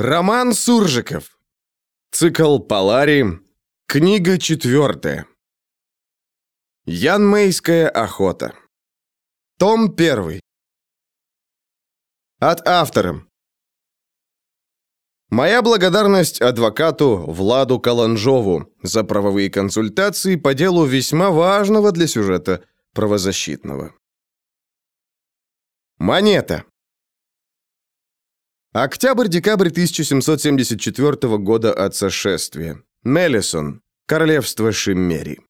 Роман Суржиков. Цикл Полари. Книга четвертая. Янмейская охота. Том первый. От автора. Моя благодарность адвокату Владу Каланжову за правовые консультации по делу весьма важного для сюжета правозащитного. Монета. Октябрь-декабрь 1774 года от сошествия. Мелисон. Королевство Шиммери.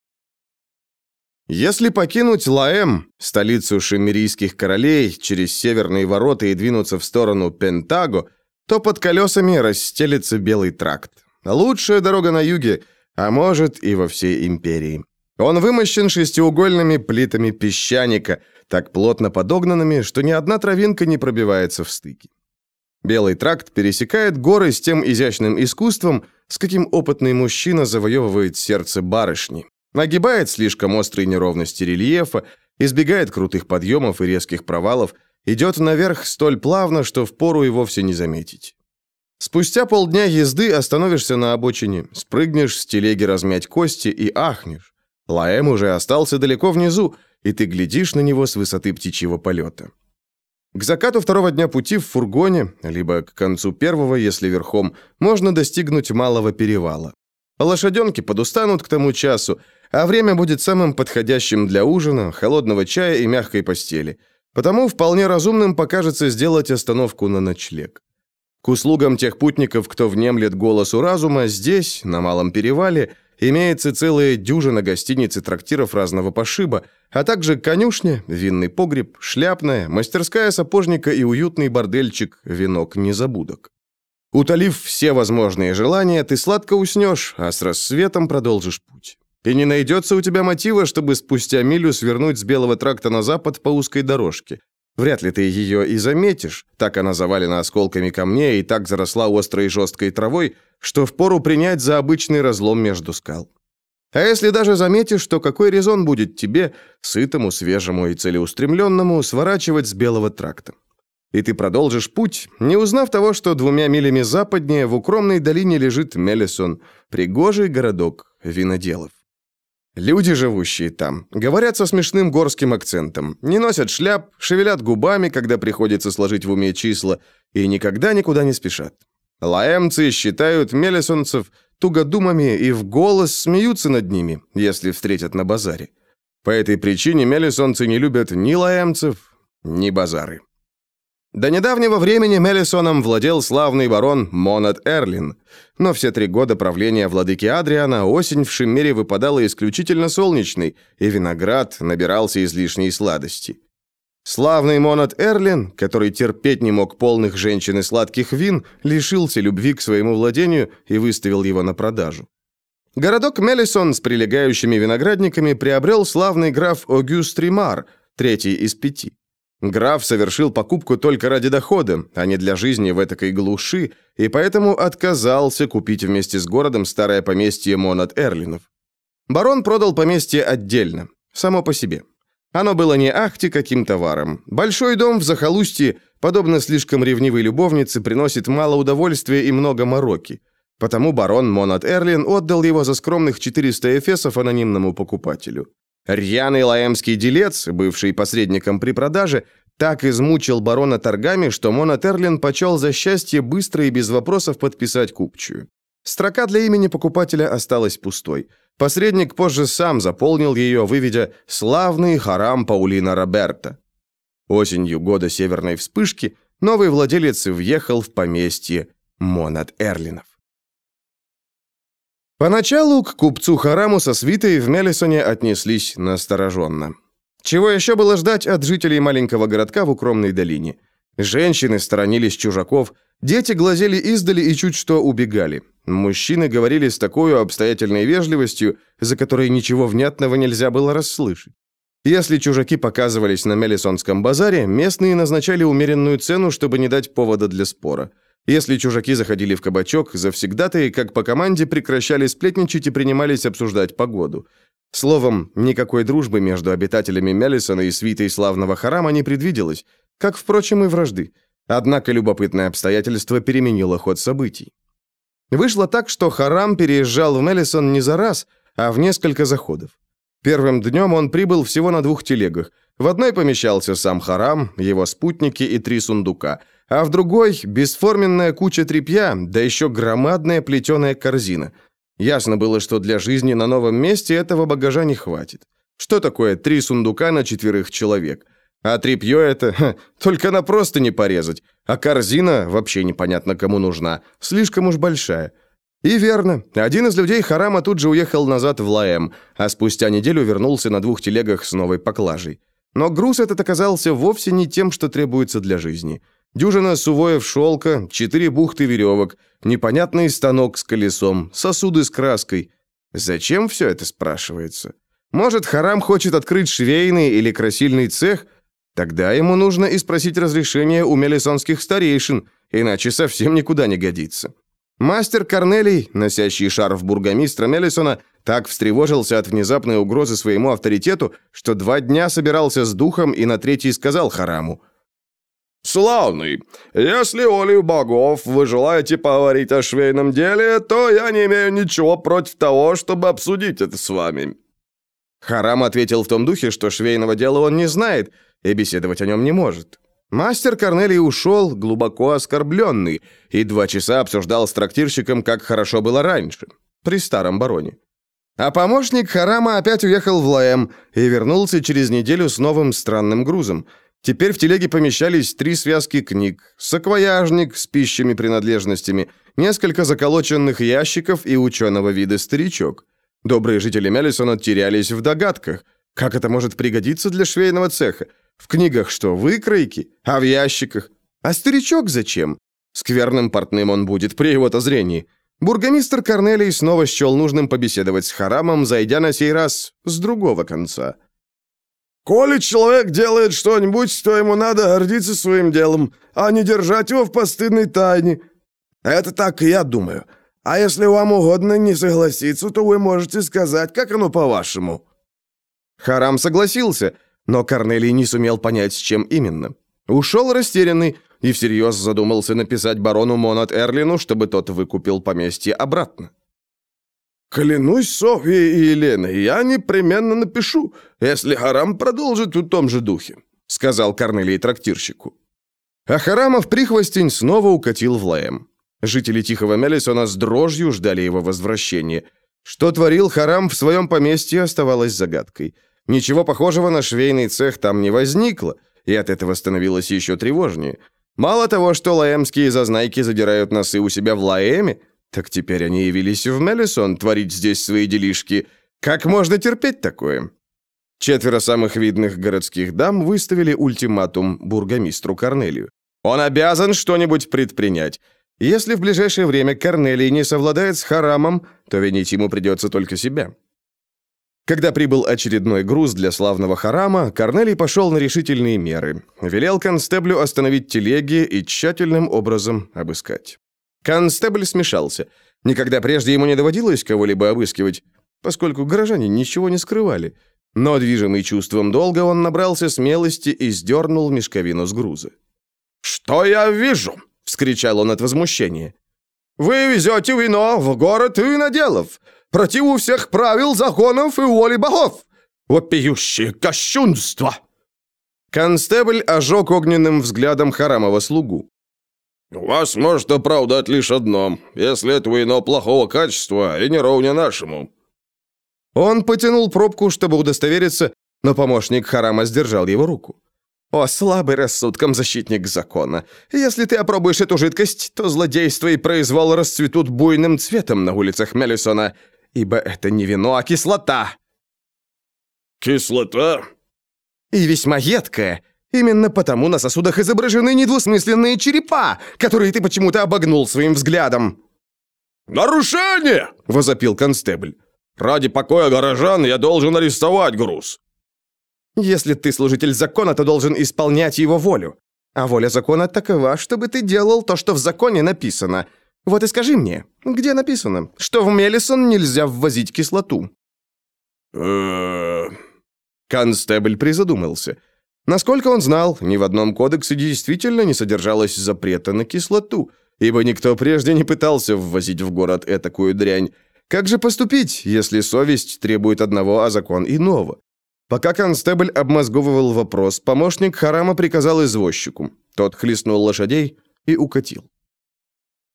Если покинуть Лаэм, столицу шиммерийских королей, через северные ворота и двинуться в сторону Пентаго, то под колесами расстелится белый тракт. Лучшая дорога на юге, а может и во всей империи. Он вымощен шестиугольными плитами песчаника, так плотно подогнанными, что ни одна травинка не пробивается в стыке. Белый тракт пересекает горы с тем изящным искусством, с каким опытный мужчина завоевывает сердце барышни. Нагибает слишком острые неровности рельефа, избегает крутых подъемов и резких провалов, идет наверх столь плавно, что впору и вовсе не заметить. Спустя полдня езды остановишься на обочине, спрыгнешь с телеги размять кости и ахнешь. Лаэм уже остался далеко внизу, и ты глядишь на него с высоты птичьего полета. К закату второго дня пути в фургоне, либо к концу первого, если верхом, можно достигнуть малого перевала. Лошаденки подустанут к тому часу, а время будет самым подходящим для ужина, холодного чая и мягкой постели. Потому вполне разумным покажется сделать остановку на ночлег. К услугам тех путников, кто внемлет голосу разума, здесь, на Малом Перевале, Имеется целая дюжина гостиниц и трактиров разного пошиба, а также конюшня, винный погреб, шляпная, мастерская сапожника и уютный бордельчик «Венок незабудок». Утолив все возможные желания, ты сладко уснешь, а с рассветом продолжишь путь. И не найдется у тебя мотива, чтобы спустя милю свернуть с Белого тракта на запад по узкой дорожке. Вряд ли ты ее и заметишь, так она завалена осколками камней и так заросла острой и жесткой травой, что впору принять за обычный разлом между скал. А если даже заметишь, то какой резон будет тебе, сытому, свежему и целеустремленному, сворачивать с белого тракта? И ты продолжишь путь, не узнав того, что двумя милями западнее в укромной долине лежит Мелисон, пригожий городок виноделов. Люди, живущие там, говорят со смешным горским акцентом, не носят шляп, шевелят губами, когда приходится сложить в уме числа, и никогда никуда не спешат. Лаэмцы считают мелесонцев тугодумами и в голос смеются над ними, если встретят на базаре. По этой причине мелесонцы не любят ни лаэмцев, ни базары. До недавнего времени Мелисоном владел славный барон Монат Эрлин, но все три года правления владыки Адриана осень в Шиммере выпадала исключительно солнечной, и виноград набирался излишней сладости. Славный Монат Эрлин, который терпеть не мог полных женщин и сладких вин, лишился любви к своему владению и выставил его на продажу. Городок Мелисон с прилегающими виноградниками приобрел славный граф Огюст Римар, третий из пяти. Граф совершил покупку только ради дохода, а не для жизни в этакой глуши, и поэтому отказался купить вместе с городом старое поместье Монат Эрлинов. Барон продал поместье отдельно, само по себе. Оно было не ахти каким товаром. Большой дом в захолустье, подобно слишком ревнивой любовнице, приносит мало удовольствия и много мороки. Потому барон Монат Эрлин отдал его за скромных 400 эфесов анонимному покупателю. Рьяный лаэмский делец, бывший посредником при продаже, так измучил барона торгами, что Мона Терлин почел за счастье быстро и без вопросов подписать купчую. Строка для имени покупателя осталась пустой. Посредник позже сам заполнил ее, выведя «Славный харам Паулина Роберта». Осенью года северной вспышки новый владелец въехал в поместье Монат Эрлинов. Поначалу к купцу Хараму со свитой в Мелисоне отнеслись настороженно. Чего еще было ждать от жителей маленького городка в укромной долине? Женщины сторонились чужаков, дети глазели издали и чуть что убегали. Мужчины говорили с такой обстоятельной вежливостью, за которой ничего внятного нельзя было расслышать. Если чужаки показывались на Мелисонском базаре, местные назначали умеренную цену, чтобы не дать повода для спора – если чужаки заходили в кабачок, завсегдатые, как по команде, прекращали сплетничать и принимались обсуждать погоду. Словом, никакой дружбы между обитателями Мелисона и свитой славного Харама не предвиделось, как, впрочем, и вражды. Однако любопытное обстоятельство переменило ход событий. Вышло так, что Харам переезжал в Мелисон не за раз, а в несколько заходов. Первым днем он прибыл всего на двух телегах. В одной помещался сам Харам, его спутники и три сундука, а в другой – бесформенная куча тряпья, да еще громадная плетеная корзина. Ясно было, что для жизни на новом месте этого багажа не хватит. Что такое три сундука на четверых человек? А тряпье это ха, только на просто не порезать, а корзина вообще непонятно кому нужна, слишком уж большая. И верно, один из людей Харама тут же уехал назад в Лаэм, а спустя неделю вернулся на двух телегах с новой поклажей. Но груз этот оказался вовсе не тем, что требуется для жизни. Дюжина сувоев шелка, четыре бухты веревок, непонятный станок с колесом, сосуды с краской. Зачем все это спрашивается? Может, Харам хочет открыть швейный или красильный цех? Тогда ему нужно и спросить разрешения у мелисонских старейшин, иначе совсем никуда не годится. Мастер Корнелий, носящий шарф бургомистра Мелисона, так встревожился от внезапной угрозы своему авторитету, что два дня собирался с духом и на третий сказал Хараму. «Славный, если волею богов вы желаете поговорить о швейном деле, то я не имею ничего против того, чтобы обсудить это с вами. Харам ответил в том духе, что швейного дела он не знает и беседовать о нем не может. Мастер Корнелий ушел, глубоко оскорбленный, и два часа обсуждал с трактирщиком, как хорошо было раньше, при старом бароне. А помощник Харама опять уехал в Лаэм и вернулся через неделю с новым странным грузом. Теперь в телеге помещались три связки книг, саквояжник с пищими принадлежностями, несколько заколоченных ящиков и ученого вида старичок. Добрые жители Мелисона терялись в догадках. Как это может пригодиться для швейного цеха? В книгах что, выкройки? А в ящиках? А старичок зачем? Скверным портным он будет при его-то зрении. Бургомистр Корнелий снова счел нужным побеседовать с Харамом, зайдя на сей раз с другого конца. «Коли человек делает что-нибудь, то ему надо гордиться своим делом, а не держать его в постыдной тайне. Это так я думаю. А если вам угодно не согласиться, то вы можете сказать, как оно по-вашему». Харам согласился, но Корнелий не сумел понять, с чем именно. Ушел растерянный и всерьез задумался написать барону Монат Эрлину, чтобы тот выкупил поместье обратно. «Клянусь Софьей и Еленой, я непременно напишу, если Харам продолжит в том же духе», сказал Корнелий трактирщику. А Харамов прихвостень снова укатил в Лаэм. Жители Тихого Мелисона с дрожью ждали его возвращения. Что творил Харам в своем поместье, оставалось загадкой. Ничего похожего на швейный цех там не возникло, и от этого становилось еще тревожнее. Мало того, что лаэмские зазнайки задирают носы у себя в Лаэме, так теперь они явились в Мелисон творить здесь свои делишки. Как можно терпеть такое? Четверо самых видных городских дам выставили ультиматум бургомистру Корнелию. Он обязан что-нибудь предпринять. Если в ближайшее время Корнелий не совладает с Харамом, то винить ему придется только себя. Когда прибыл очередной груз для славного Харама, Корнелий пошел на решительные меры. Велел констеблю остановить телеги и тщательным образом обыскать. Констебль смешался. Никогда прежде ему не доводилось кого-либо обыскивать, поскольку горожане ничего не скрывали. Но, движимый чувством долга, он набрался смелости и сдернул мешковину с груза. «Что я вижу?» — вскричал он от возмущения. «Вы везете вино в город виноделов, противу всех правил, законов и воли богов! Вопиющее кощунство!» Констебль ожег огненным взглядом Харамова слугу. «Вас может оправдать лишь одно, если это вино плохого качества и не ровня нашему». Он потянул пробку, чтобы удостовериться, но помощник Харама сдержал его руку. «О, слабый рассудком защитник закона! Если ты опробуешь эту жидкость, то злодейство и произвол расцветут буйным цветом на улицах Мелисона, ибо это не вино, а кислота!» «Кислота?» «И весьма едкая. Именно потому на сосудах изображены недвусмысленные черепа, которые ты почему-то обогнул своим взглядом». «Нарушение!» — возопил констебль. «Ради покоя горожан я должен арестовать груз». Если ты служитель закона, то должен исполнять его волю. А воля закона такова, чтобы ты делал то, что в законе написано. Вот и скажи мне, где написано, что в Мелисон нельзя ввозить кислоту?» «Э-э-э...» Констебль призадумался. Насколько он знал, ни в одном кодексе действительно не содержалось запрета на кислоту, ибо никто прежде не пытался ввозить в город этакую дрянь. Как же поступить, если совесть требует одного, а закон иного? Пока констебль обмозговывал вопрос, помощник Харама приказал извозчику. Тот хлестнул лошадей и укатил.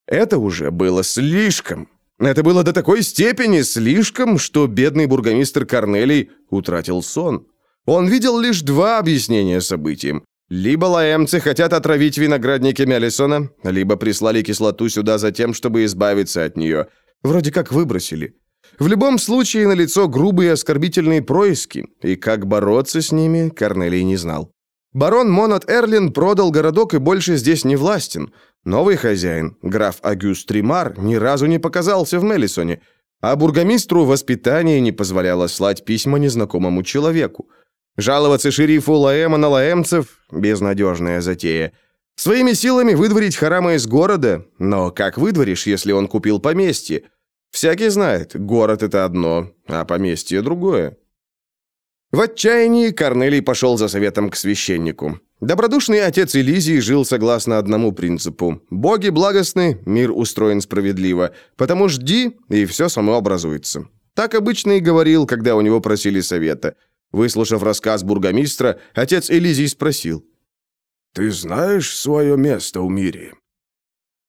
Это уже было слишком. Это было до такой степени слишком, что бедный бургомистр Корнелий утратил сон. Он видел лишь два объяснения событиям. Либо лаэмцы хотят отравить виноградники Мелисона, либо прислали кислоту сюда за тем, чтобы избавиться от нее. Вроде как выбросили. В любом случае, налицо грубые оскорбительные происки, и как бороться с ними, Корнелий не знал. Барон Монот Эрлин продал городок и больше здесь не властен. Новый хозяин, граф Агюст Тримар, ни разу не показался в Мелисоне, а бургомистру воспитание не позволяло слать письма незнакомому человеку. Жаловаться шерифу Лаэма на лаэмцев – безнадежная затея. Своими силами выдворить Харама из города, но как выдворишь, если он купил поместье? Всякий знает, город – это одно, а поместье – другое. В отчаянии Корнелий пошел за советом к священнику. Добродушный отец Элизии жил согласно одному принципу. «Боги благостны, мир устроен справедливо, потому жди, и все само образуется». Так обычно и говорил, когда у него просили совета – Выслушав рассказ бургомистра, отец Элизий спросил. «Ты знаешь свое место в мире?»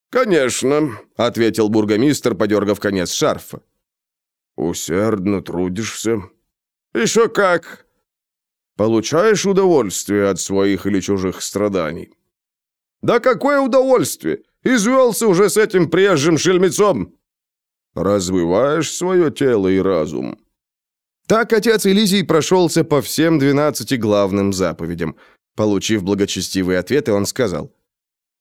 «Конечно», — ответил бургомистр, подергав конец шарфа. «Усердно трудишься?» «Еще как!» «Получаешь удовольствие от своих или чужих страданий?» «Да какое удовольствие! Извелся уже с этим приезжим шельмецом!» «Развиваешь свое тело и разум?» Так отец Элизий прошелся по всем двенадцати главным заповедям. Получив благочестивые ответы, он сказал,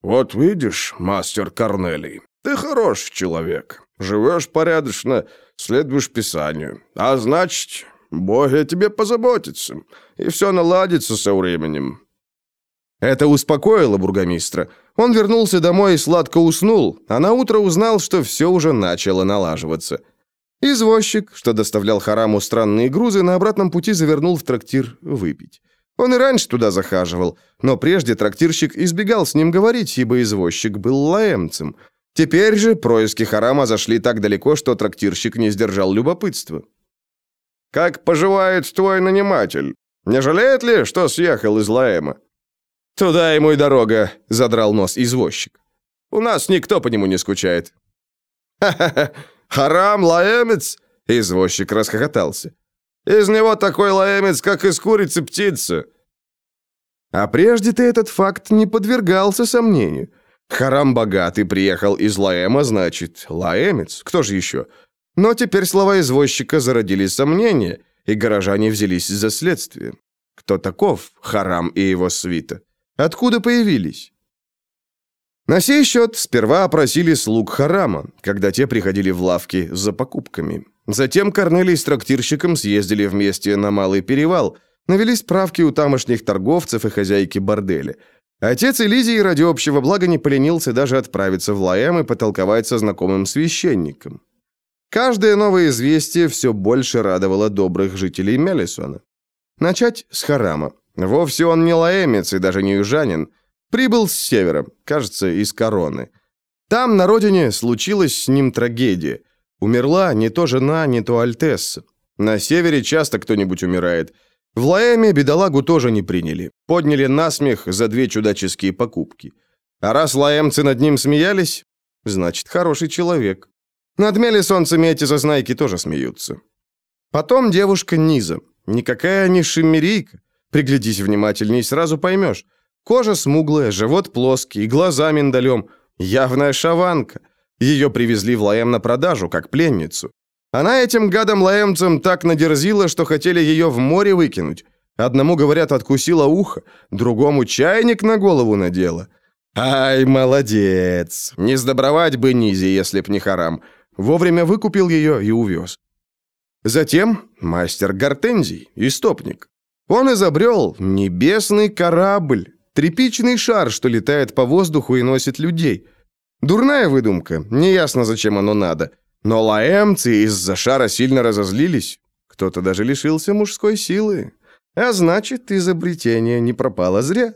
«Вот видишь, мастер Корнелий, ты хороший человек, живешь порядочно, следуешь Писанию, а значит, Боги о тебе позаботятся, и все наладится со временем». Это успокоило бургомистра. Он вернулся домой и сладко уснул, а на утро узнал, что все уже начало налаживаться – Извозчик, что доставлял Хараму странные грузы, на обратном пути завернул в трактир выпить. Он и раньше туда захаживал, но прежде трактирщик избегал с ним говорить, ибо извозчик был лаемцем. Теперь же происки Харама зашли так далеко, что трактирщик не сдержал любопытства. «Как поживает твой наниматель? Не жалеет ли, что съехал из Лаэма?» «Туда ему и дорога», — задрал нос извозчик. «У нас никто по нему не скучает». «Ха-ха-ха, «Харам, лаэмец!» — извозчик расхохотался. «Из него такой лаэмец, как из курицы птица!» А прежде-то этот факт не подвергался сомнению. Харам богатый приехал из Лаэма, значит, лаэмец, кто же еще? Но теперь слова извозчика зародили сомнения, и горожане взялись за следствие. Кто таков Харам и его свита? Откуда появились? На сей счет сперва опросили слуг Харама, когда те приходили в лавки за покупками. Затем Корнелий с трактирщиком съездили вместе на Малый Перевал, навели справки у тамошних торговцев и хозяйки борделя. Отец Элизии ради общего блага не поленился даже отправиться в Лаэм и потолковать со знакомым священником. Каждое новое известие все больше радовало добрых жителей Мелисона. Начать с Харама. Вовсе он не лаэмец и даже не южанин – Прибыл с севера, кажется, из Короны. Там, на родине, случилась с ним трагедия. Умерла не то жена, не то Альтесса. На севере часто кто-нибудь умирает. В Лаэме бедолагу тоже не приняли. Подняли насмех за две чудаческие покупки. А раз лаэмцы над ним смеялись, значит, хороший человек. Над мелисонцами эти зазнайки тоже смеются. Потом девушка Низа. Никакая не шиммерийка. Приглядись внимательней, сразу поймешь. Кожа смуглая, живот плоский, глаза миндалем. Явная шаванка. Ее привезли в Лаэм на продажу, как пленницу. Она этим гадом лаэмцам так надерзила, что хотели ее в море выкинуть. Одному, говорят, откусила ухо, другому чайник на голову надела. Ай, молодец! Не сдобровать бы Низи, если б не харам. Вовремя выкупил ее и увез. Затем мастер Гортензий, истопник. Он изобрел небесный корабль, Тряпичный шар, что летает по воздуху и носит людей. Дурная выдумка, неясно, зачем оно надо. Но лаэмцы из-за шара сильно разозлились. Кто-то даже лишился мужской силы. А значит, изобретение не пропало зря.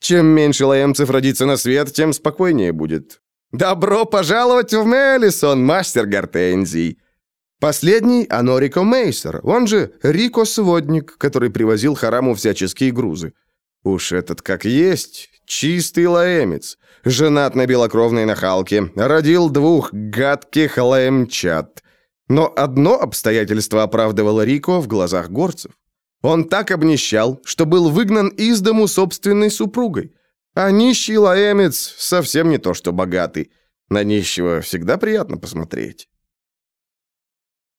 Чем меньше лаемцев родится на свет, тем спокойнее будет. Добро пожаловать в Мелисон, мастер гортензий. Последний – Анорико Мейсер, он же Рико Сводник, который привозил Хараму всяческие грузы. Уж этот как есть, чистый лаэмец, женат на белокровной нахалке, родил двух гадких лаэмчат. Но одно обстоятельство оправдывало Рико в глазах горцев. Он так обнищал, что был выгнан из дому собственной супругой. А нищий лаэмец совсем не то, что богатый. На нищего всегда приятно посмотреть.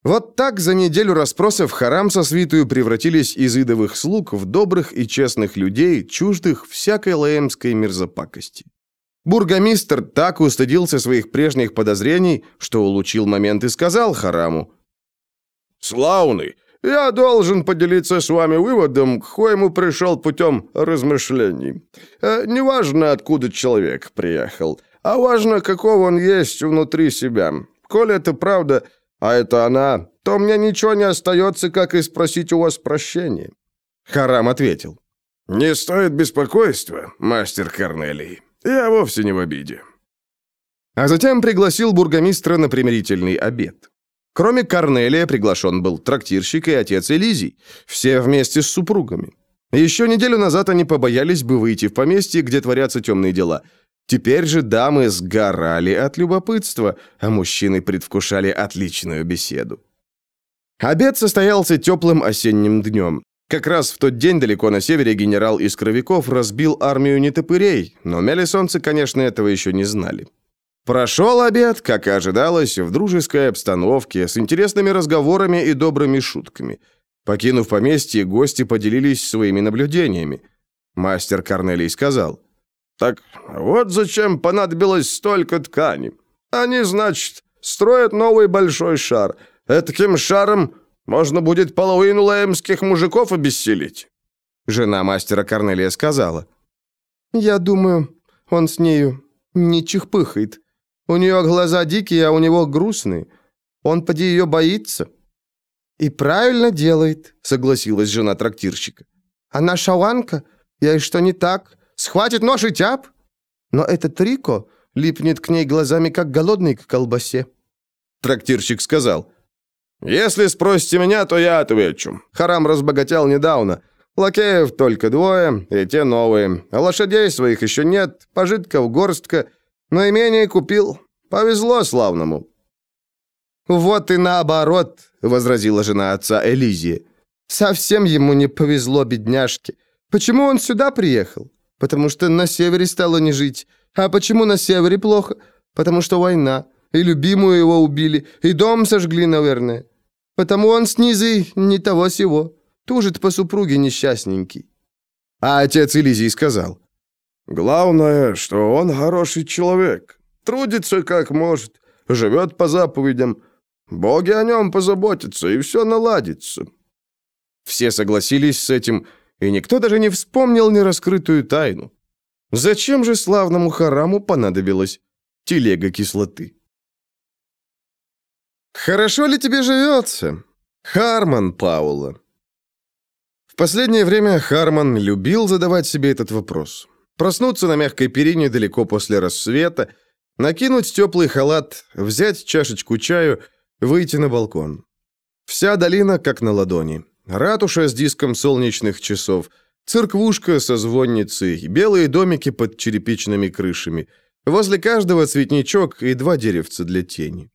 Вот так за неделю расспросов Харам со свитую превратились из идовых слуг в добрых и честных людей, чуждых всякой лаэмской мерзопакости. Бургомистр так устыдился своих прежних подозрений, что улучил момент и сказал Хараму. «Славный, я должен поделиться с вами выводом, к коему пришел путем размышлений. Э, неважно, откуда человек приехал, а важно, какого он есть внутри себя. Коли это правда, а это она, то мне ничего не остается, как и спросить у вас прощения». Харам ответил. «Не стоит беспокойства, мастер Корнелий. Я вовсе не в обиде». А затем пригласил бургомистра на примирительный обед. Кроме Корнелия приглашен был трактирщик и отец Элизий, все вместе с супругами. Еще неделю назад они побоялись бы выйти в поместье, где творятся темные дела. Теперь же дамы сгорали от любопытства, а мужчины предвкушали отличную беседу. Обед состоялся теплым осенним днем. Как раз в тот день далеко на севере генерал из Кровяков разбил армию нетопырей, но мелисонцы, конечно, этого еще не знали. Прошел обед, как и ожидалось, в дружеской обстановке, с интересными разговорами и добрыми шутками. Покинув поместье, гости поделились своими наблюдениями. Мастер Корнелий сказал, «Так вот зачем понадобилось столько ткани. Они, значит, строят новый большой шар. Этаким шаром можно будет половину лаемских мужиков обессилить». Жена мастера Корнелия сказала, «Я думаю, он с нею не чихпыхает. У нее глаза дикие, а у него грустные. Он поди ее боится». «И правильно делает», — согласилась жена трактирщика. «Она шаланка? Я и что не так? Схватит нож и тяп?» Но этот Рико липнет к ней глазами, как голодный к колбасе. Трактирщик сказал, «Если спросите меня, то я отвечу. Харам разбогател недавно. Лакеев только двое, и те новые. А лошадей своих еще нет, пожитков горстка». Но имение купил. Повезло славному». «Вот и наоборот», — возразила жена отца Элизия. «Совсем ему не повезло, бедняжке. Почему он сюда приехал? Потому что на севере стало не жить. А почему на севере плохо? Потому что война. И любимую его убили, и дом сожгли, наверное. Потому он снизу не того сего. Тужит по супруге несчастненький». А отец Элизий сказал, Главное, что он хороший человек. Трудится как может, живет по заповедям. Боги о нем позаботятся, и все наладится». Все согласились с этим, и никто даже не вспомнил нераскрытую тайну. Зачем же славному хараму понадобилась телега кислоты? «Хорошо ли тебе живется?» Харман Паула. В последнее время Харман любил задавать себе этот вопрос. Проснуться на мягкой перине далеко после рассвета, накинуть теплый халат, взять чашечку чаю, выйти на балкон. Вся долина как на ладони. Ратуша с диском солнечных часов, церквушка со звонницей, белые домики под черепичными крышами. Возле каждого цветничок и два деревца для тени.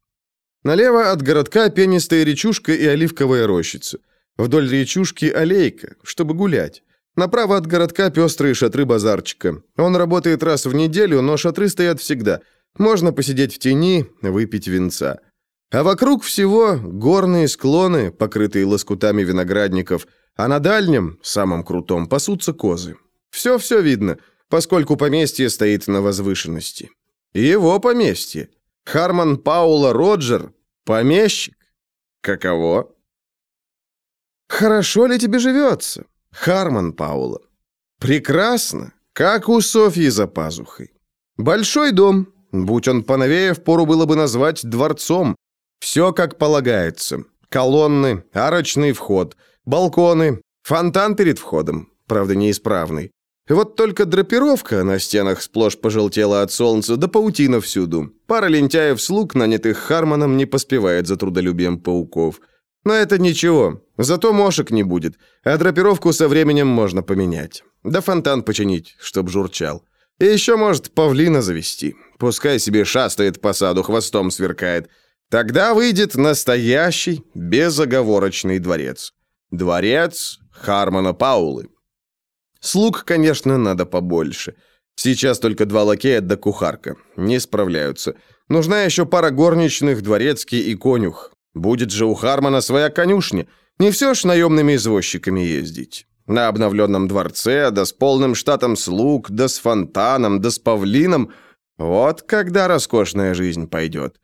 Налево от городка пенистая речушка и оливковая рощица. Вдоль речушки аллейка, чтобы гулять. Направо от городка пестрые шатры базарчика. Он работает раз в неделю, но шатры стоят всегда. Можно посидеть в тени, выпить винца. А вокруг всего горные склоны, покрытые лоскутами виноградников, а на дальнем, самом крутом, пасутся козы. Все-все видно, поскольку поместье стоит на возвышенности. Его поместье. Харман Паула Роджер, помещик. Каково? «Хорошо ли тебе живется?» Харман Паула. Прекрасно, как у Софьи за пазухой. Большой дом, будь он поновее, впору было бы назвать дворцом. Все как полагается. Колонны, арочный вход, балконы, Фонтан перед входом, правда неисправный. Вот только драпировка на стенах сплошь пожелтела от солнца, да паутина всюду. Пара лентяев-слуг, нанятых Хармоном, не поспевает за трудолюбием пауков. Но это ничего, зато мошек не будет, а драпировку со временем можно поменять. Да фонтан починить, чтоб журчал. И еще, может, павлина завести. Пускай себе шастает по саду, хвостом сверкает. Тогда выйдет настоящий, безоговорочный дворец. Дворец Хармона Паулы. Слуг, конечно, надо побольше. Сейчас только два лакея да кухарка. Не справляются. Нужна еще пара горничных, дворецкий и конюх. Будет же у Хармона своя конюшня. Не все ж наемными извозчиками ездить. На обновленном дворце, да с полным штатом слуг, да с фонтаном, да с павлином. Вот когда роскошная жизнь пойдет.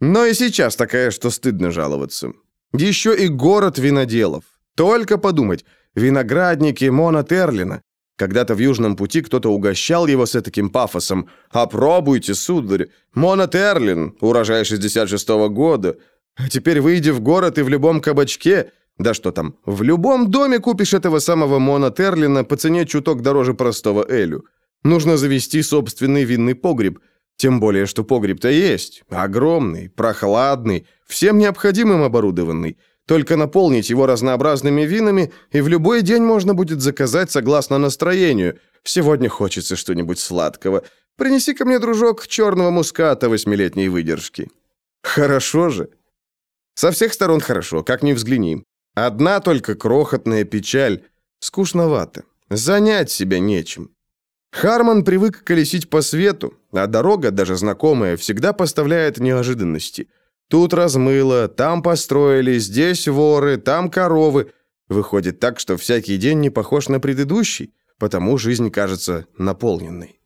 Но и сейчас такая, что стыдно жаловаться. Еще и город виноделов. Только подумать, виноградники Мона Терлина. Когда-то в Южном пути кто-то угощал его с таким пафосом. «Опробуйте, сударь! Мона Терлин, урожай 66-го года. А теперь выйди в город и в любом кабачке, да что там, в любом доме купишь этого самого Мона Терлина по цене чуток дороже простого Элю. Нужно завести собственный винный погреб. Тем более, что погреб-то есть. Огромный, прохладный, всем необходимым оборудованный. Только наполнить его разнообразными винами, и в любой день можно будет заказать согласно настроению. Сегодня хочется что-нибудь сладкого. Принеси ко мне, дружок, черного муската восьмилетней выдержки. Хорошо же. Со всех сторон хорошо, как ни взгляни. Одна только крохотная печаль. Скучновато. Занять себя нечем. Харман привык колесить по свету, а дорога, даже знакомая, всегда поставляет неожиданности. Тут размыло, там построили, здесь воры, там коровы. Выходит так, что всякий день не похож на предыдущий, потому жизнь кажется наполненной.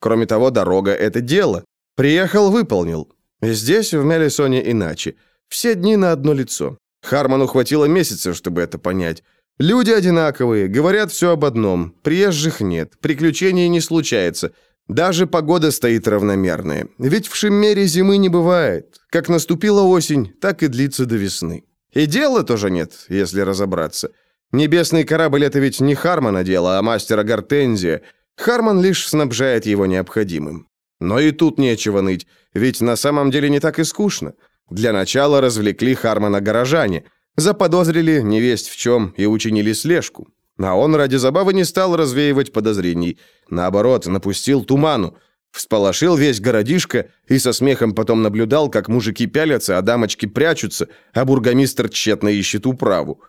Кроме того, дорога — это дело. Приехал — выполнил. Здесь, в Мелисоне, иначе. Все дни на одно лицо. Харману хватило месяца, чтобы это понять. Люди одинаковые, говорят все об одном. Приезжих нет, приключений не случается. Даже погода стоит равномерная. Ведь в Шиммере зимы не бывает. Как наступила осень, так и длится до весны. И дела тоже нет, если разобраться. Небесный корабль — это ведь не Хармана дело, а мастера Гортензия. Харман лишь снабжает его необходимым. Но и тут нечего ныть, ведь на самом деле не так и скучно. Для начала развлекли Хармана горожане — Заподозрили невесть в чем и учинили слежку. А он ради забавы не стал развеивать подозрений. Наоборот, напустил туману. Всполошил весь городишко и со смехом потом наблюдал, как мужики пялятся, а дамочки прячутся, а бургомистр тщетно ищет управу.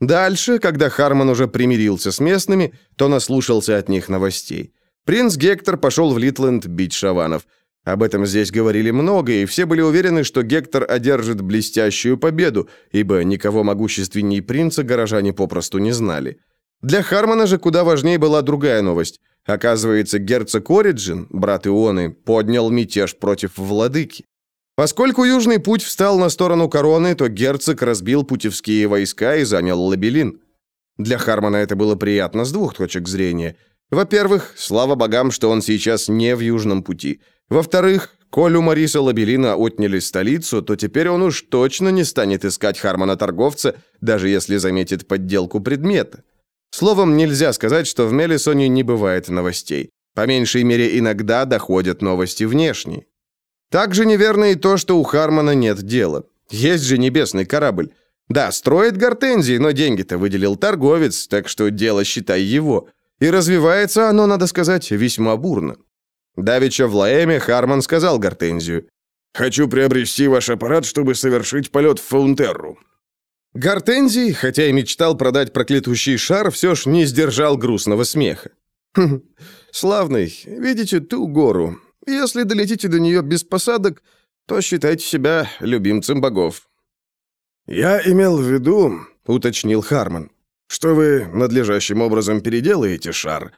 Дальше, когда Харман уже примирился с местными, то наслушался от них новостей. Принц Гектор пошел в Литленд бить шаванов – об этом здесь говорили много, и все были уверены, что Гектор одержит блестящую победу, ибо никого могущественней принца горожане попросту не знали. Для Хармона же куда важнее была другая новость. Оказывается, герцог Ориджин, брат Ионы, поднял мятеж против владыки. Поскольку Южный путь встал на сторону короны, то герцог разбил путевские войска и занял Лабелин. Для Хармона это было приятно с двух точек зрения. Во-первых, слава богам, что он сейчас не в Южном пути – во-вторых, коль у Мариса Лабелина отняли столицу, то теперь он уж точно не станет искать Хармона-торговца, даже если заметит подделку предмета. Словом, нельзя сказать, что в Мелисоне не бывает новостей. По меньшей мере, иногда доходят новости внешние. Также неверно и то, что у Хармона нет дела. Есть же небесный корабль. Да, строит гортензии, но деньги-то выделил торговец, так что дело, считай, его. И развивается оно, надо сказать, весьма бурно. Давеча в Лаэме Харман сказал Гортензию. «Хочу приобрести ваш аппарат, чтобы совершить полет в Фаунтерру». Гортензий, хотя и мечтал продать проклятущий шар, все ж не сдержал грустного смеха. «Хм, «Славный, видите ту гору? Если долетите до нее без посадок, то считайте себя любимцем богов». «Я имел в виду», — уточнил Харман, «что вы надлежащим образом переделаете шар,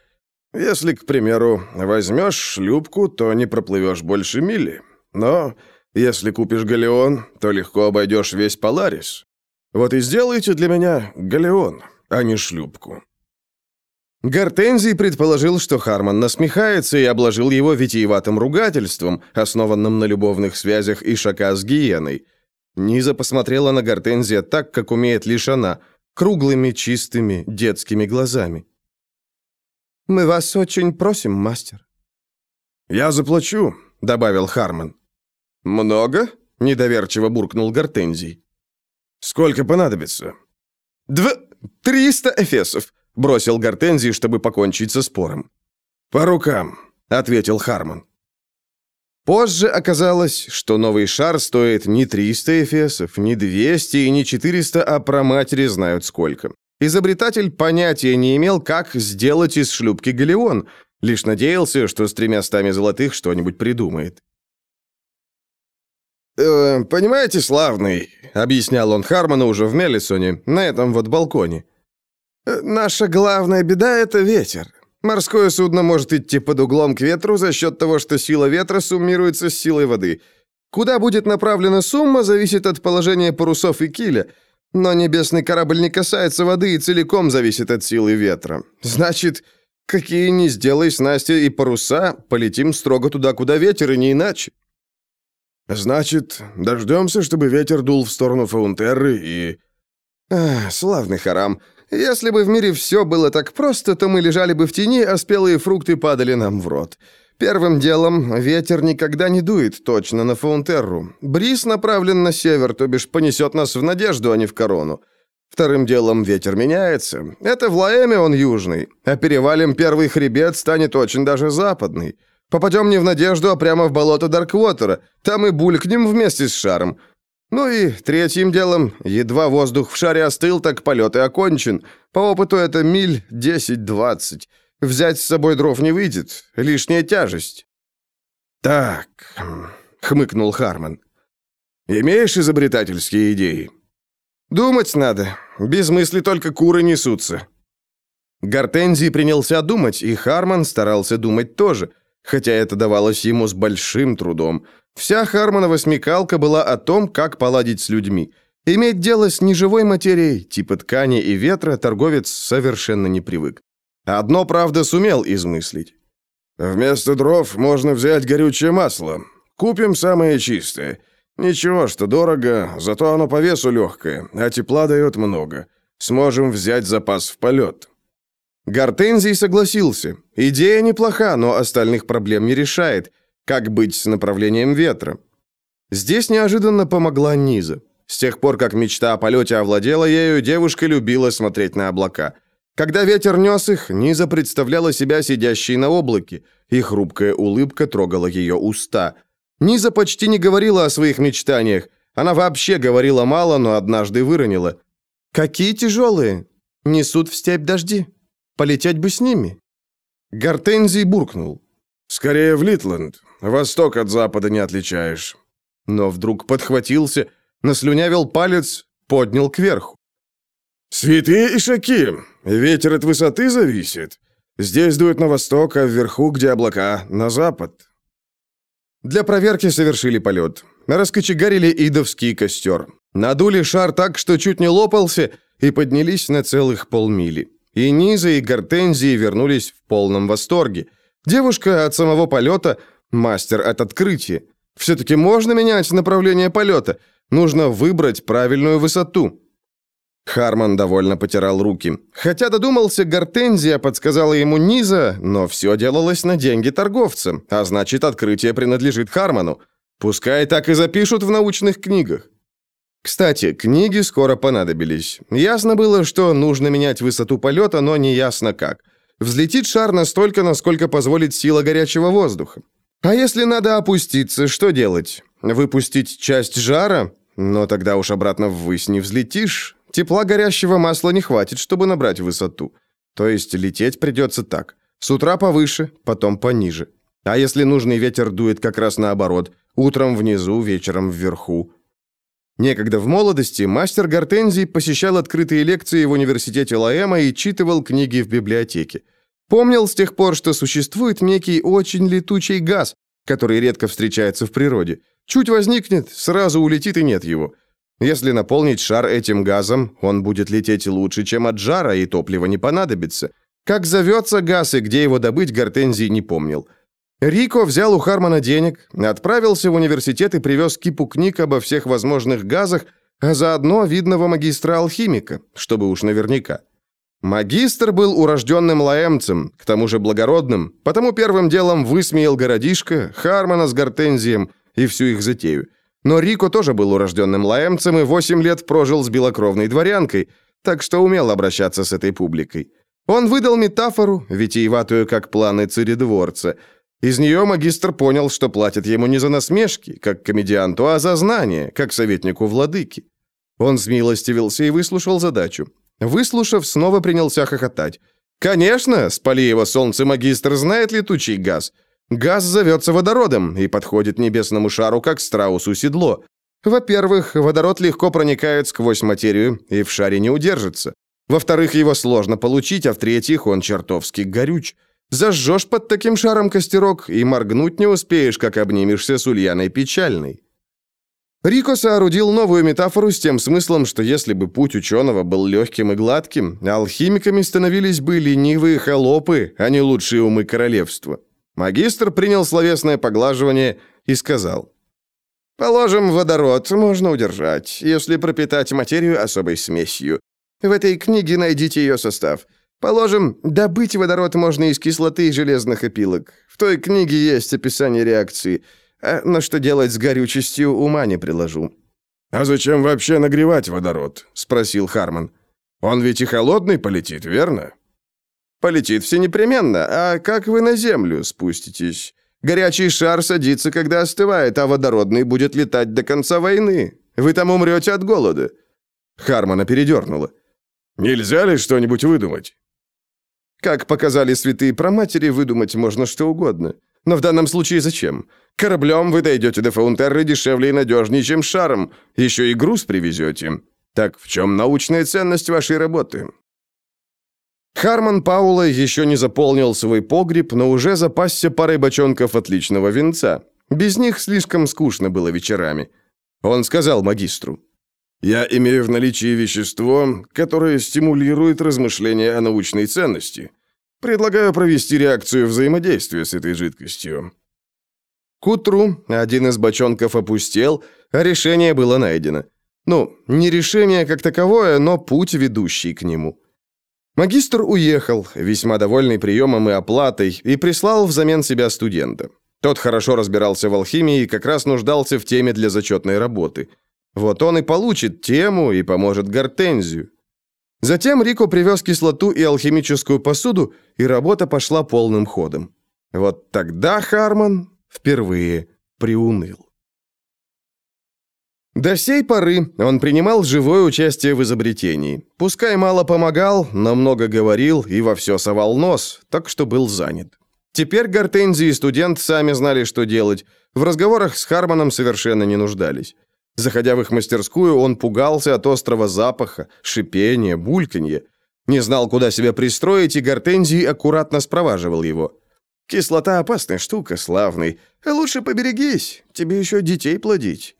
если, к примеру, возьмешь шлюпку, то не проплывешь больше мили. Но если купишь галеон, то легко обойдешь весь Поларис. Вот и сделайте для меня галеон, а не шлюпку». Гортензий предположил, что Харман насмехается и обложил его витиеватым ругательством, основанным на любовных связях Ишака с Гиеной. Низа посмотрела на Гортензия так, как умеет лишь она. Круглыми, чистыми, детскими глазами. «Мы вас очень просим, мастер». «Я заплачу», — добавил Харман. «Много?» — недоверчиво буркнул Гортензий. «Сколько понадобится?» «Дв... триста эфесов», — бросил Гортензий, чтобы покончить со спором. «По рукам», — ответил Харман. Позже оказалось, что новый шар стоит не 300 эфесов, не 200 и не 400, а про матери знают сколько. Изобретатель понятия не имел, как сделать из шлюпки галеон, лишь надеялся, что с тремястами золотых что-нибудь придумает. «Э, «Понимаете, славный», — объяснял он Хармону уже в Мелисоне, на этом вот балконе. «Э, «Наша главная беда — это ветер. Морское судно может идти под углом к ветру за счет того, что сила ветра суммируется с силой воды. Куда будет направлена сумма, зависит от положения парусов и киля, но небесный корабль не касается воды и целиком зависит от силы ветра. Значит, какие ни сделай снасти и паруса, полетим строго туда, куда ветер, и не иначе. Значит, дождемся, чтобы ветер дул в сторону Фаунтерры и... Ах, славный харам. Если бы в мире все было так просто, то мы лежали бы в тени, а спелые фрукты падали нам в рот. Первым делом, ветер никогда не дует точно на Фаунтерру. Бриз направлен на север, то бишь понесет нас в надежду, а не в корону. Вторым делом, ветер меняется. Это в Лаэме он южный, а перевалим первый хребет станет очень даже западный. Попадем не в надежду, а прямо в болото Дарквотера. Там и булькнем вместе с шаром. Ну и третьим делом, едва воздух в шаре остыл, так полет и окончен. По опыту это миль 10-20. Взять с собой дров не выйдет, лишняя тяжесть. «Так», — хмыкнул Харман, — «имеешь изобретательские идеи?» «Думать надо. Без мысли только куры несутся». Гортензий принялся думать, и Харман старался думать тоже, хотя это давалось ему с большим трудом. Вся Хармонова смекалка была о том, как поладить с людьми. Иметь дело с неживой материей, типа ткани и ветра, торговец совершенно не привык. Одно, правда, сумел измыслить. «Вместо дров можно взять горючее масло. Купим самое чистое. Ничего, что дорого, зато оно по весу легкое, а тепла дает много. Сможем взять запас в полет». Гортензий согласился. Идея неплоха, но остальных проблем не решает – как быть с направлением ветра? Здесь неожиданно помогла Низа. С тех пор, как мечта о полете овладела ею, девушка любила смотреть на облака. Когда ветер нес их, Низа представляла себя сидящей на облаке, и хрупкая улыбка трогала ее уста. Низа почти не говорила о своих мечтаниях. Она вообще говорила мало, но однажды выронила. «Какие тяжелые! Несут в степь дожди. Полететь бы с ними!» Гортензий буркнул. «Скорее в Литланд. Восток от запада не отличаешь». Но вдруг подхватился, наслюнявил палец, поднял кверху. «Святые ишаки! Ветер от высоты зависит. Здесь дует на восток, а вверху, где облака, на запад». Для проверки совершили полет. Раскочегарили идовский костер. Надули шар так, что чуть не лопался, и поднялись на целых полмили. И Низа, и Гортензии вернулись в полном восторге. Девушка от самого полета – Мастер от открытия. Все-таки можно менять направление полета. Нужно выбрать правильную высоту. Харман довольно потирал руки. Хотя додумался, Гортензия подсказала ему Низа, но все делалось на деньги торговца, а значит, открытие принадлежит Харману. Пускай так и запишут в научных книгах. Кстати, книги скоро понадобились. Ясно было, что нужно менять высоту полета, но не ясно как. Взлетит шар настолько, насколько позволит сила горячего воздуха. А если надо опуститься, что делать? Выпустить часть жара? Но тогда уж обратно ввысь не взлетишь. Тепла горящего масла не хватит, чтобы набрать высоту. То есть лететь придется так. С утра повыше, потом пониже. А если нужный ветер дует как раз наоборот, утром внизу, вечером вверху. Некогда в молодости мастер Гортензий посещал открытые лекции в университете Лаэма и читывал книги в библиотеке. Помнил с тех пор, что существует некий очень летучий газ, который редко встречается в природе. Чуть возникнет, сразу улетит и нет его. Если наполнить шар этим газом, он будет лететь лучше, чем от жара, и топлива не понадобится. Как зовется газ и где его добыть, Гортензий не помнил. Рико взял у Хармона денег, отправился в университет и привез кипу книг обо всех возможных газах, а заодно видного магистра-алхимика, чтобы уж наверняка. Магистр был урожденным лаэмцем, к тому же благородным, потому первым делом высмеял городишко, Хармона с Гортензием и всю их затею. Но Рико тоже был урожденным лаэмцем и восемь лет прожил с белокровной дворянкой, так что умел обращаться с этой публикой. Он выдал метафору, витиеватую как планы царедворца. Из нее магистр понял, что платят ему не за насмешки, как комедианту, а за знание, как советнику владыки. Он смилостивился и выслушал задачу. Выслушав, снова принялся хохотать. «Конечно, спали его солнце, магистр знает летучий газ. Газ зовется водородом и подходит небесному шару, как страусу седло. Во-первых, водород легко проникает сквозь материю и в шаре не удержится. Во-вторых, его сложно получить, а в-третьих, он чертовски горюч. Зажжешь под таким шаром костерок и моргнуть не успеешь, как обнимешься с Ульяной Печальной. Рико соорудил новую метафору с тем смыслом, что если бы путь ученого был легким и гладким, алхимиками становились бы ленивые холопы, а не лучшие умы королевства. Магистр принял словесное поглаживание и сказал, «Положим, водород можно удержать, если пропитать материю особой смесью. В этой книге найдите ее состав. Положим, добыть водород можно из кислоты и железных опилок. В той книге есть описание реакции. А но что делать с горючестью, ума не приложу». «А зачем вообще нагревать водород?» – спросил Харман. «Он ведь и холодный полетит, верно?» «Полетит все непременно. А как вы на Землю спуститесь? Горячий шар садится, когда остывает, а водородный будет летать до конца войны. Вы там умрете от голода». Хармана передернуло. Нельзя ли что-нибудь выдумать? Как показали святые проматери, выдумать можно что угодно. Но в данном случае зачем? Кораблем вы дойдете до Фаунтерры дешевле и надежнее, чем шаром. Еще и груз привезете. Так в чем научная ценность вашей работы? Харман Паула еще не заполнил свой погреб, но уже запасся парой бочонков отличного винца. Без них слишком скучно было вечерами. Он сказал магистру. Я имею в наличии вещество, которое стимулирует размышления о научной ценности. Предлагаю провести реакцию взаимодействия с этой жидкостью». К утру один из бочонков опустел, а решение было найдено. Ну, не решение как таковое, но путь, ведущий к нему. Магистр уехал, весьма довольный приемом и оплатой, и прислал взамен себя студента. Тот хорошо разбирался в алхимии и как раз нуждался в теме для зачетной работы – вот он и получит тему и поможет Гортензию. Затем Рико привез кислоту и алхимическую посуду, и работа пошла полным ходом. Вот тогда Харман впервые приуныл. До сей поры он принимал живое участие в изобретении. Пускай мало помогал, но много говорил и во все совал нос, так что был занят. Теперь Гортензия и студент сами знали, что делать. В разговорах с Харманом совершенно не нуждались. Заходя в их мастерскую, он пугался от острого запаха, шипения, бульканья. Не знал, куда себя пристроить, и Гортензий аккуратно спроваживал его. «Кислота — опасная штука, славный. Лучше поберегись, тебе еще детей плодить».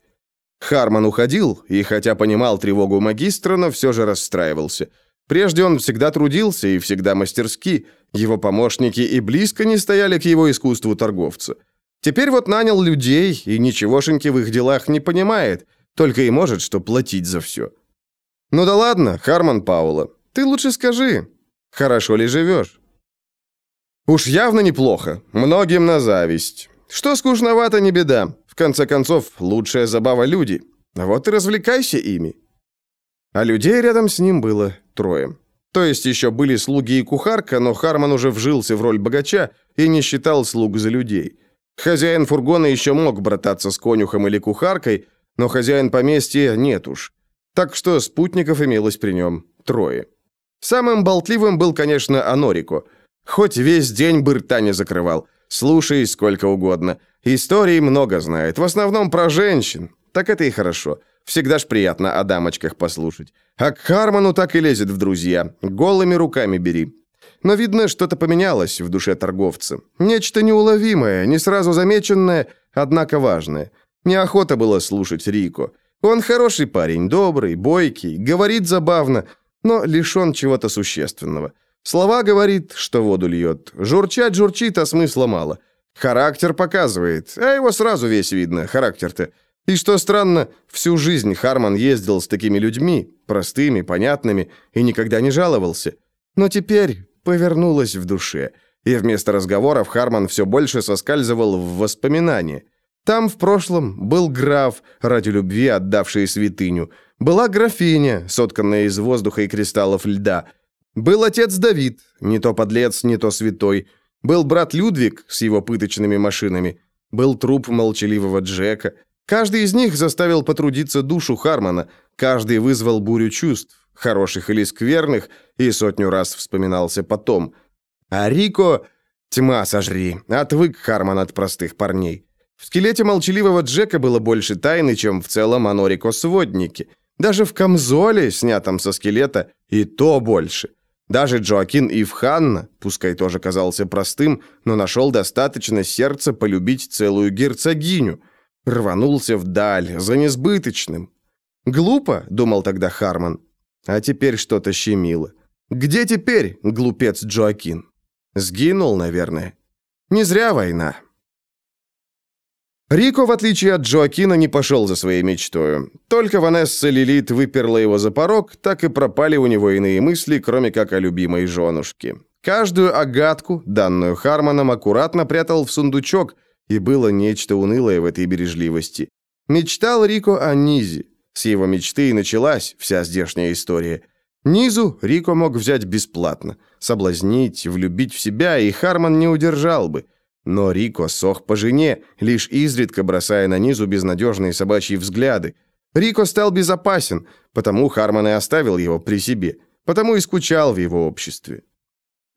Харман уходил, и хотя понимал тревогу магистра, но все же расстраивался. Прежде он всегда трудился и всегда мастерски. Его помощники и близко не стояли к его искусству торговца. Теперь вот нанял людей и ничегошеньки в их делах не понимает, только и может что платить за все. Ну да ладно, Харман Паула, ты лучше скажи, хорошо ли живешь? Уж явно неплохо, многим на зависть. Что скучновато, не беда. В конце концов, лучшая забава люди. Вот и развлекайся ими. А людей рядом с ним было трое. То есть еще были слуги и кухарка, но Харман уже вжился в роль богача и не считал слуг за людей. Хозяин фургона еще мог брататься с конюхом или кухаркой, но хозяин поместья нет уж. Так что спутников имелось при нем трое. Самым болтливым был, конечно, Анорико. Хоть весь день бы рта не закрывал. Слушай сколько угодно. Историй много знает, в основном про женщин. Так это и хорошо. Всегда ж приятно о дамочках послушать. А к Харману так и лезет в друзья. Голыми руками бери. Но видно, что-то поменялось в душе торговца. Нечто неуловимое, не сразу замеченное, однако важное. Неохота было слушать Рико. Он хороший парень, добрый, бойкий, говорит забавно, но лишен чего-то существенного. Слова говорит, что воду льет. Журчать журчит, а смысла мало. Характер показывает, а его сразу весь видно, характер-то. И что странно, всю жизнь Харман ездил с такими людьми, простыми, понятными, и никогда не жаловался. Но теперь повернулось в душе, и вместо разговоров Харман все больше соскальзывал в воспоминания. Там в прошлом был граф, ради любви отдавший святыню, была графиня, сотканная из воздуха и кристаллов льда, был отец Давид, не то подлец, не то святой, был брат Людвиг с его пыточными машинами, был труп молчаливого Джека, Каждый из них заставил потрудиться душу Хармона, каждый вызвал бурю чувств, хороших или скверных, и сотню раз вспоминался потом. А Рико... Тьма сожри, отвык Хармон от простых парней. В скелете молчаливого Джека было больше тайны, чем в целом Анорико-сводники. Даже в камзоле, снятом со скелета, и то больше. Даже Джоакин Ивханна, пускай тоже казался простым, но нашел достаточно сердца полюбить целую герцогиню – Рванулся вдаль, за несбыточным. «Глупо», — думал тогда Харман. А теперь что-то щемило. «Где теперь, глупец Джоакин?» «Сгинул, наверное. Не зря война». Рико, в отличие от Джоакина, не пошел за своей мечтой. Только Ванесса Лилит выперла его за порог, так и пропали у него иные мысли, кроме как о любимой женушке. Каждую огадку, данную Харманом, аккуратно прятал в сундучок, и было нечто унылое в этой бережливости. Мечтал Рико о Низе. С его мечты и началась вся здешняя история. Низу Рико мог взять бесплатно, соблазнить, влюбить в себя, и Харман не удержал бы. Но Рико сох по жене, лишь изредка бросая на Низу безнадежные собачьи взгляды. Рико стал безопасен, потому Харман и оставил его при себе, потому и скучал в его обществе.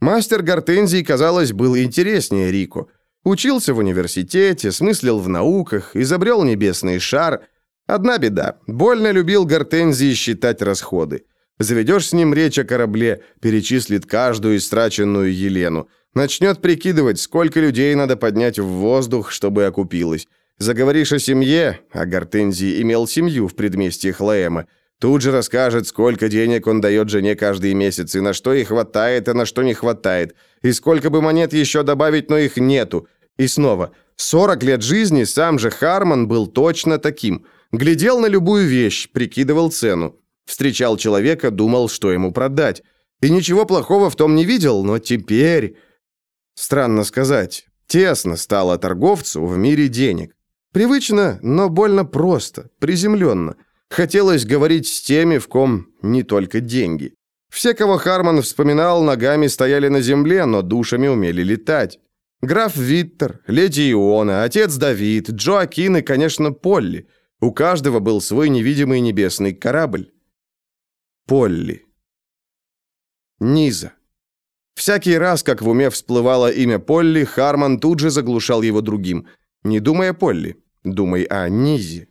Мастер Гортензий, казалось, был интереснее Рико – Учился в университете, смыслил в науках, изобрел небесный шар. Одна беда. Больно любил Гортензии считать расходы. Заведешь с ним речь о корабле, перечислит каждую истраченную Елену. Начнет прикидывать, сколько людей надо поднять в воздух, чтобы окупилось. Заговоришь о семье, а Гортензий имел семью в предместье Хлоэма. Тут же расскажет, сколько денег он дает жене каждый месяц, и на что ей хватает, и на что не хватает, и сколько бы монет еще добавить, но их нету. И снова, 40 лет жизни сам же Харман был точно таким. Глядел на любую вещь, прикидывал цену. Встречал человека, думал, что ему продать. И ничего плохого в том не видел, но теперь... Странно сказать, тесно стало торговцу в мире денег. Привычно, но больно просто, приземленно – Хотелось говорить с теми, в ком не только деньги. Все, кого Харман вспоминал, ногами стояли на земле, но душами умели летать. Граф Виттер, леди Иона, отец Давид, Джоакин и, конечно, Полли. У каждого был свой невидимый небесный корабль. Полли. Низа. Всякий раз, как в уме всплывало имя Полли, Харман тут же заглушал его другим. Не думай о Полли, думай о Низе.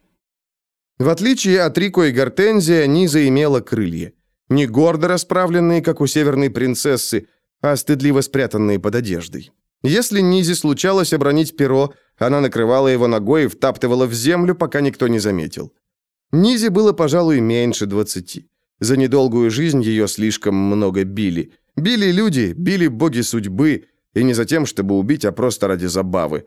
В отличие от Рико и Гортензия, Низа имела крылья. Не гордо расправленные, как у северной принцессы, а стыдливо спрятанные под одеждой. Если Низе случалось обронить перо, она накрывала его ногой и втаптывала в землю, пока никто не заметил. Низе было, пожалуй, меньше двадцати. За недолгую жизнь ее слишком много били. Били люди, били боги судьбы, и не за тем, чтобы убить, а просто ради забавы.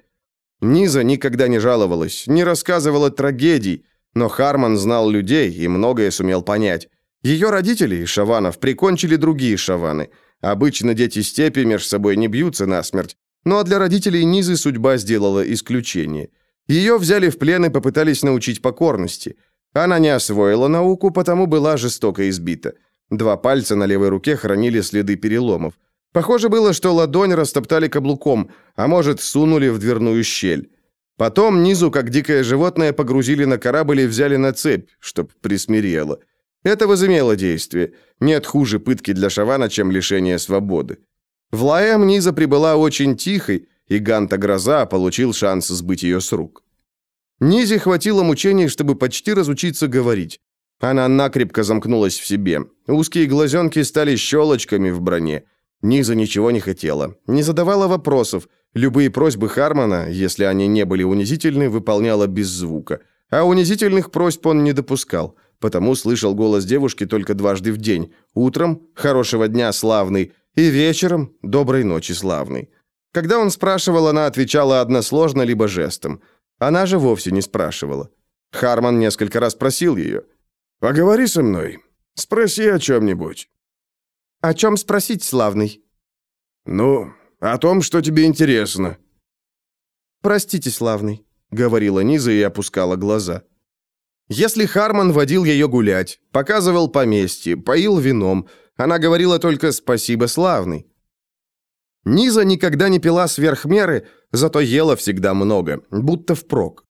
Низа никогда не жаловалась, не рассказывала трагедий, но Харман знал людей и многое сумел понять. Ее родители, Шаванов, прикончили другие Шаваны. Обычно дети степи между собой не бьются насмерть. Но для родителей Низы судьба сделала исключение. Ее взяли в плен и попытались научить покорности. Она не освоила науку, потому была жестоко избита. Два пальца на левой руке хранили следы переломов. Похоже было, что ладонь растоптали каблуком, а может, сунули в дверную щель. Потом Низу, как дикое животное, погрузили на корабль и взяли на цепь, чтоб присмирело. Это возымело действие. Нет хуже пытки для Шавана, чем лишение свободы. В Лаэм Низа прибыла очень тихой, и Ганта Гроза получил шанс сбыть ее с рук. Низе хватило мучений, чтобы почти разучиться говорить. Она накрепко замкнулась в себе. Узкие глазенки стали щелочками в броне. Низа ничего не хотела, не задавала вопросов, Любые просьбы Хармона, если они не были унизительны, выполняла без звука. А унизительных просьб он не допускал, потому слышал голос девушки только дважды в день. Утром «Хорошего дня, славный» и вечером «Доброй ночи, славный». Когда он спрашивал, она отвечала односложно либо жестом. Она же вовсе не спрашивала. Харман несколько раз просил ее. «Поговори со мной. Спроси о чем-нибудь». «О чем спросить, славный?» «Ну, о том, что тебе интересно». «Простите, славный», — говорила Низа и опускала глаза. Если Харман водил ее гулять, показывал поместье, поил вином, она говорила только «спасибо, славный». Низа никогда не пила сверх меры, зато ела всегда много, будто впрок.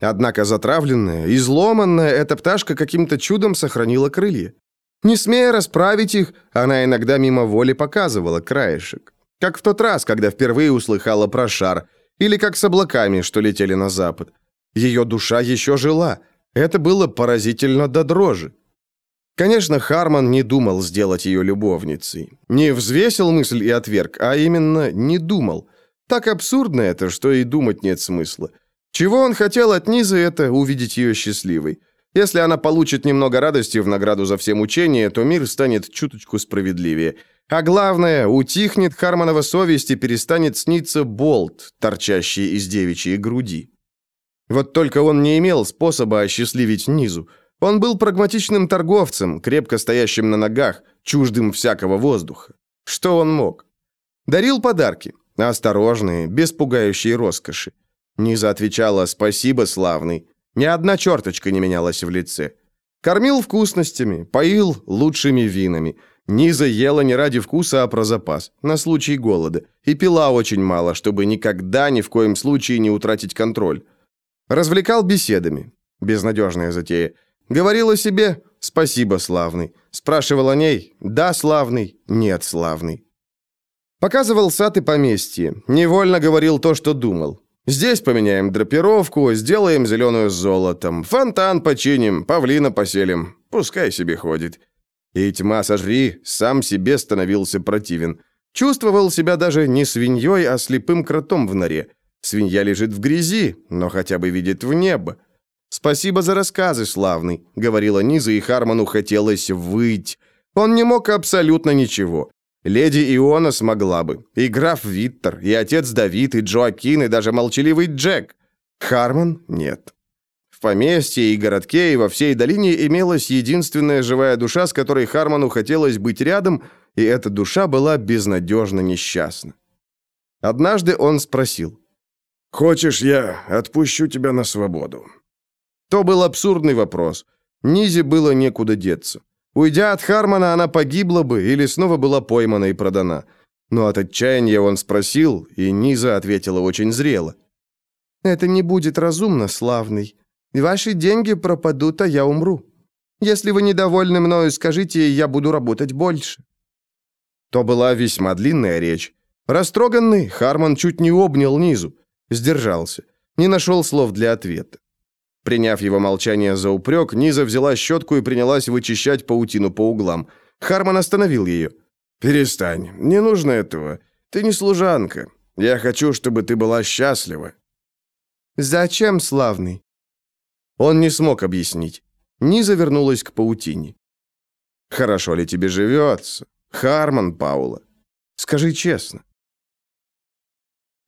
Однако затравленная, изломанная, эта пташка каким-то чудом сохранила крылья. Не смея расправить их, она иногда мимо воли показывала краешек. Как в тот раз, когда впервые услыхала про шар, или как с облаками, что летели на запад. Ее душа еще жила – это было поразительно до дрожи. Конечно, Харман не думал сделать ее любовницей. Не взвесил мысль и отверг, а именно не думал. Так абсурдно это, что и думать нет смысла. Чего он хотел от Низы, это увидеть ее счастливой. Если она получит немного радости в награду за все мучения, то мир станет чуточку справедливее. А главное, утихнет Харманова совесть и перестанет сниться болт, торчащий из девичьей груди. Вот только он не имел способа осчастливить низу. Он был прагматичным торговцем, крепко стоящим на ногах, чуждым всякого воздуха. Что он мог? Дарил подарки, осторожные, без пугающей роскоши. Низа отвечала «Спасибо, славный». Ни одна черточка не менялась в лице. Кормил вкусностями, поил лучшими винами. Низа ела не ради вкуса, а про запас, на случай голода. И пила очень мало, чтобы никогда ни в коем случае не утратить контроль. Развлекал беседами. Безнадежная затея. Говорил о себе «Спасибо, славный». Спрашивал о ней «Да, славный», «Нет, славный». Показывал сад и поместье. Невольно говорил то, что думал. Здесь поменяем драпировку, сделаем зеленую с золотом, фонтан починим, павлина поселим. Пускай себе ходит. И тьма сожри, сам себе становился противен. Чувствовал себя даже не свиньей, а слепым кротом в норе. Свинья лежит в грязи, но хотя бы видит в небо. «Спасибо за рассказы, славный», — говорила Низа, и Хармону хотелось выть. Он не мог абсолютно ничего. Леди Иона смогла бы. И граф Виттер, и отец Давид, и Джоакин, и даже молчаливый Джек. Хармон — нет. В поместье и городке, и во всей долине имелась единственная живая душа, с которой Хармону хотелось быть рядом, и эта душа была безнадежно несчастна. Однажды он спросил — «Хочешь, я отпущу тебя на свободу?» То был абсурдный вопрос. Низе было некуда деться. Уйдя от Хармона, она погибла бы или снова была поймана и продана. Но от отчаяния он спросил, и Низа ответила очень зрело. «Это не будет разумно, славный. Ваши деньги пропадут, а я умру. Если вы недовольны мною, скажите, я буду работать больше». То была весьма длинная речь. Растроганный, Хармон чуть не обнял Низу. Сдержался. Не нашел слов для ответа. Приняв его молчание за упрек, Низа взяла щетку и принялась вычищать паутину по углам. Харман остановил ее. «Перестань. Не нужно этого. Ты не служанка. Я хочу, чтобы ты была счастлива». «Зачем, славный?» Он не смог объяснить. Низа вернулась к паутине. «Хорошо ли тебе живется, Харман Паула? Скажи честно».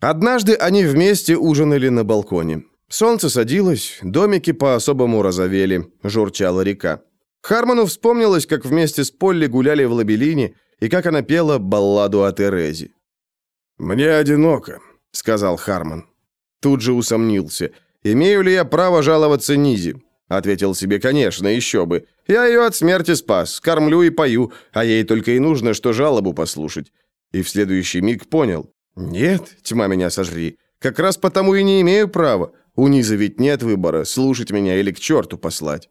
Однажды они вместе ужинали на балконе. Солнце садилось, домики по-особому розовели, журчала река. Хармону вспомнилось, как вместе с Полли гуляли в Лабелине и как она пела балладу о Терезе. «Мне одиноко», — сказал Хармон. Тут же усомнился. «Имею ли я право жаловаться Низе?» Ответил себе, конечно, еще бы. «Я ее от смерти спас, кормлю и пою, а ей только и нужно, что жалобу послушать». И в следующий миг понял. «Нет, тьма меня сожри. Как раз потому и не имею права. У Низа ведь нет выбора, слушать меня или к черту послать».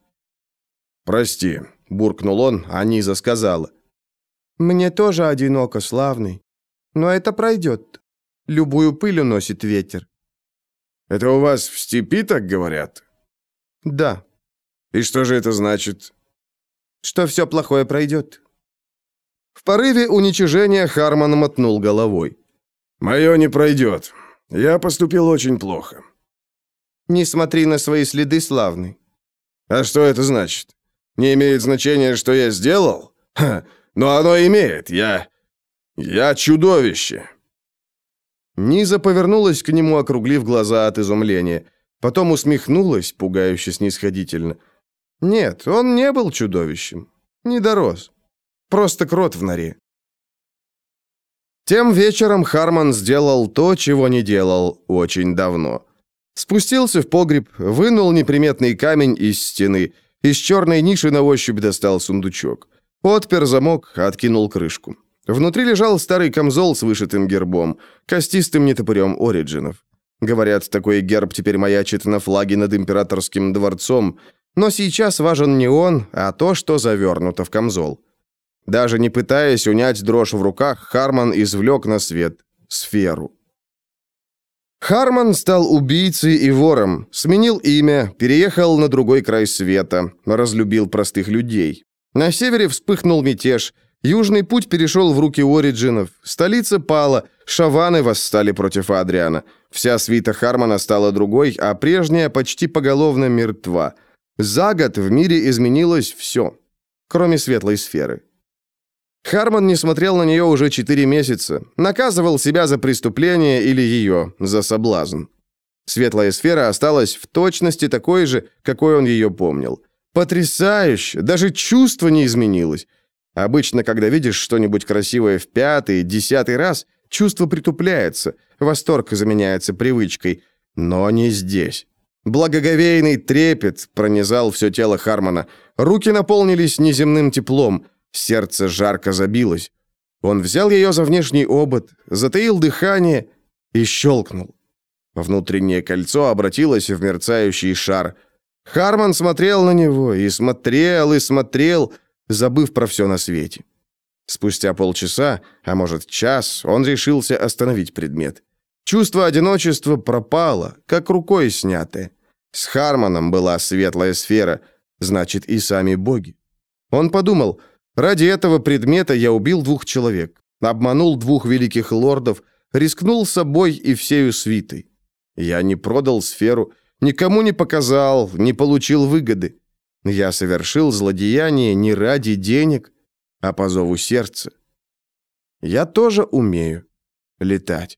«Прости», — буркнул он, а Низа сказала. «Мне тоже одиноко, славный. Но это пройдет. Любую пыль уносит ветер». «Это у вас в степи так говорят?» «Да». «И что же это значит?» «Что все плохое пройдет». В порыве уничижения Харман мотнул головой. «Мое не пройдет. Я поступил очень плохо». «Не смотри на свои следы, славный». «А что это значит? Не имеет значения, что я сделал? Ха, но оно имеет. Я... я чудовище». Низа повернулась к нему, округлив глаза от изумления. Потом усмехнулась, пугающе снисходительно. Нет, он не был чудовищем. Не дорос. Просто крот в норе. Тем вечером Харман сделал то, чего не делал очень давно. Спустился в погреб, вынул неприметный камень из стены, из черной ниши на ощупь достал сундучок. Отпер замок, откинул крышку. Внутри лежал старый камзол с вышитым гербом, костистым нетопырем Ориджинов. Говорят, такой герб теперь маячит на флаге над императорским дворцом, но сейчас важен не он, а то, что завернуто в камзол. Даже не пытаясь унять дрожь в руках, Харман извлек на свет сферу. Харман стал убийцей и вором, сменил имя, переехал на другой край света, разлюбил простых людей. На севере вспыхнул мятеж, южный путь перешел в руки Ориджинов, столица пала, шаваны восстали против Адриана. Вся свита Хармана стала другой, а прежняя почти поголовно мертва. За год в мире изменилось все, кроме светлой сферы. Харман не смотрел на нее уже четыре месяца, наказывал себя за преступление или ее за соблазн. Светлая сфера осталась в точности такой же, какой он ее помнил. Потрясающе! Даже чувство не изменилось. Обычно, когда видишь что-нибудь красивое в пятый, десятый раз, чувство притупляется, восторг заменяется привычкой. Но не здесь. Благоговейный трепет пронизал все тело Хармона. Руки наполнились неземным теплом – Сердце жарко забилось. Он взял ее за внешний обод, затаил дыхание и щелкнул. Внутреннее кольцо обратилось в мерцающий шар. Харман смотрел на него и смотрел, и смотрел, забыв про все на свете. Спустя полчаса, а может час, он решился остановить предмет. Чувство одиночества пропало, как рукой снятое. С Харманом была светлая сфера, значит, и сами боги. Он подумал – Ради этого предмета я убил двух человек, обманул двух великих лордов, рискнул собой и всею свитой. Я не продал сферу, никому не показал, не получил выгоды. Я совершил злодеяние не ради денег, а по зову сердца. Я тоже умею летать.